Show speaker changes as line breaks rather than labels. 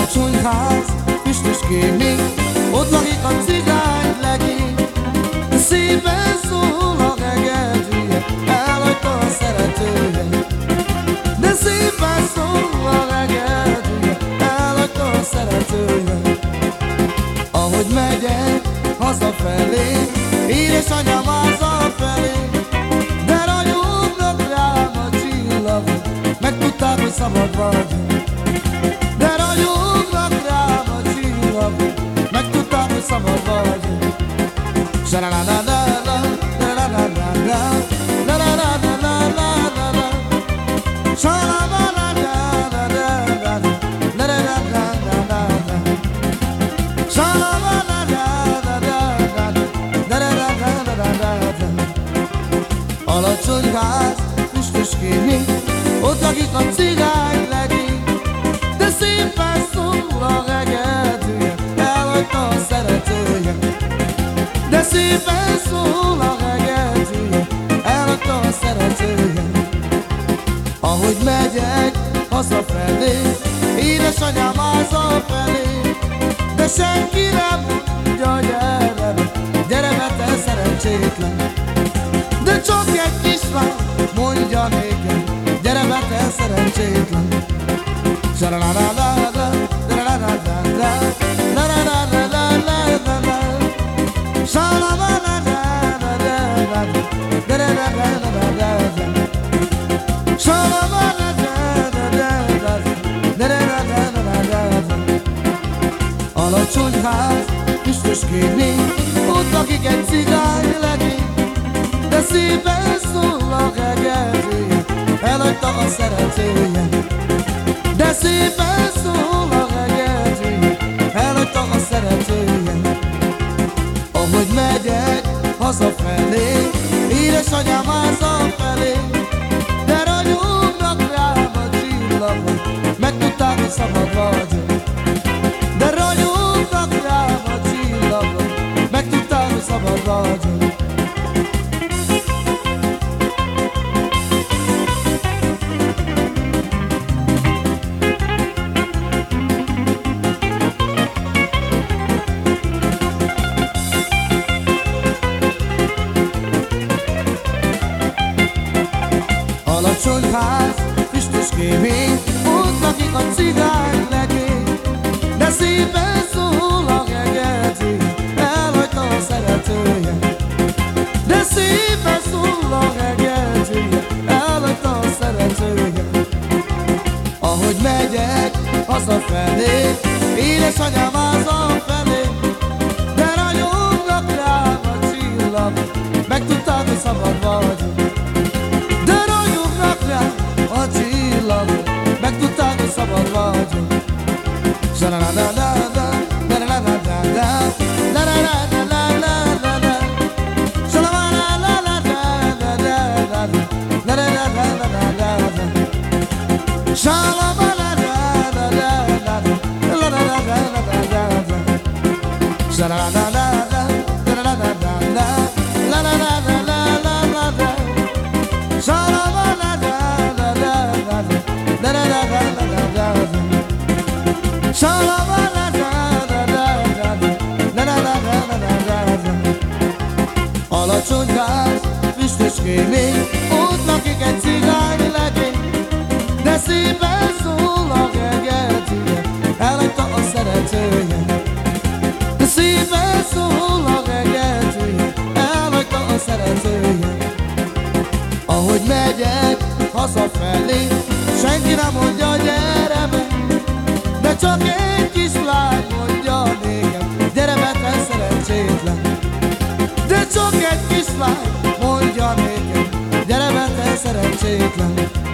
Alacsony ház, füstös kémény, ott lakik a cigány legény. Szépen szól a hegedűje, elhagyta a szeretője. De szépen szól a hegedűje, elhagyta a szeretője. Ahogy megyek hazafelé, édesanyám felé, de ragyognak rám a csillagok, megtudták, hogy szabad vagyok. szabad kémény, ott lakik a cigány legény, de szépen szól a hegedűje, De szépen a hegedűje, elhagyta a szeretője. Ahogy megyek hazafelé, édesanyám háza felé, de senki nem mondja, gyere gyere te szerencsétlen. De csak egy kislány mondja nékem, gyere be, te szerencsétlen. Sa-la-la-la-la-la, Alacsony ház, üstös kémény, ott lakik egy cigány legény, de szépen szól a hegedűje, elhagyta a szeretője. De szépen szól a hegedűje, elhagyta a szeretője. Ahogy megyek hazafelé, ház, füstös kémény, ott lakik a cigány legény. De szépen szól a hegedű, elhagyta a szeretője. De szépen szól a hegedű, elhagyta a szeretője. Ahogy megyek hazafelé, édesanyám da da da füstös kémény, ott lakik egy cigány legény, de szépen szól a hegedűje, elhagyta a szeretője. De szépen szól a hegedűje, elhagyta a szeretője. Ahogy megyek hazafelé, senki nem mondja, gyere be, de csak egy kislány mondja nékem, gyere be, te szerencsétlen. De csak egy kislány szerencsétlen.